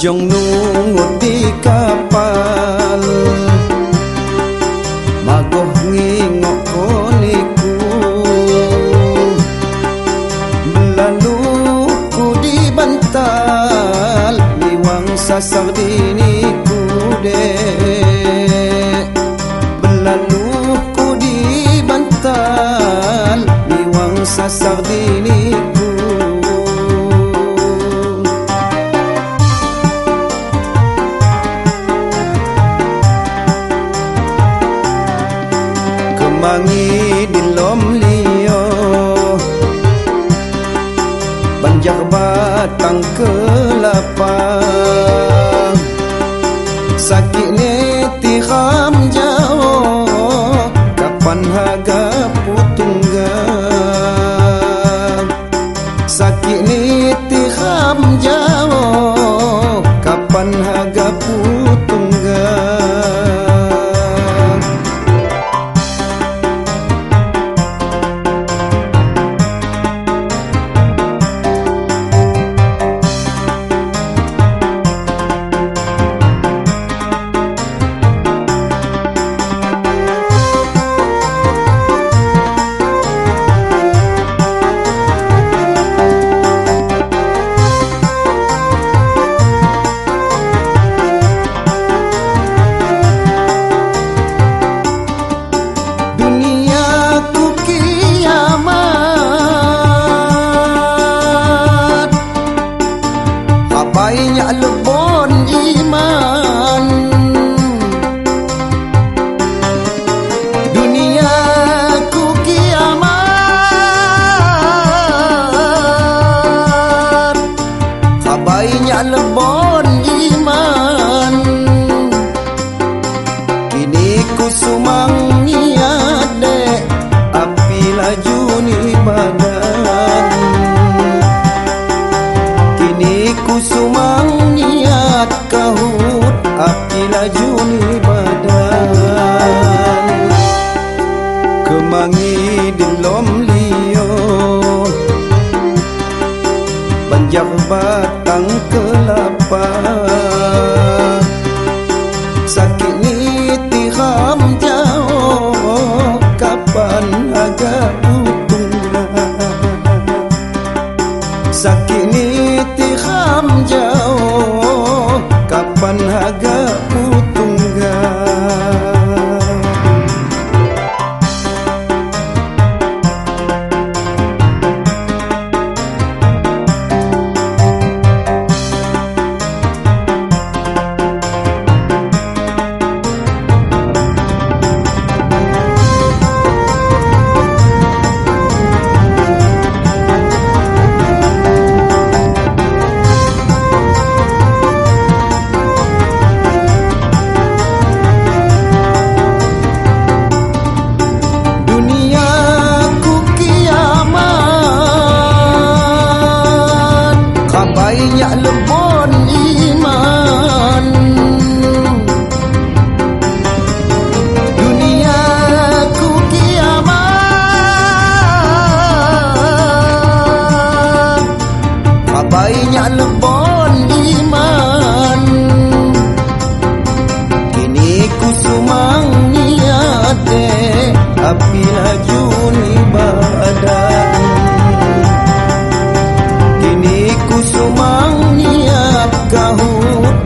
Mejong nungut di kapal. Magoh ngingok koniku. Belalu ku di bantal Liwang sasar Belalu ku diniku mangi di lom lio banjar batang kelapa. Sakit banyak lebon iman api laju ni badan. Kemangi di lom lio banjar batang kelapa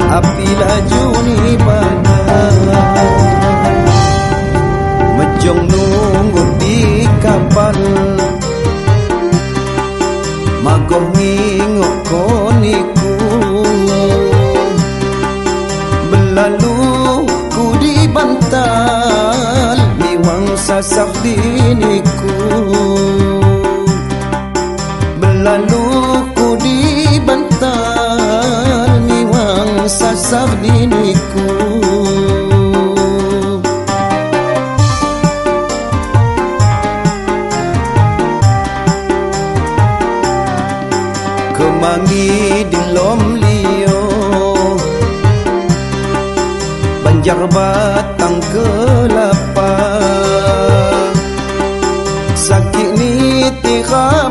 kahut api laju ni badan mejong nunggu di kapal. Magoh ngingok koniku. Belalu ku di bantal liwang sasak diniku diniku kemangi di lom lio. Banjar batang kelapa. Sakit ni tiram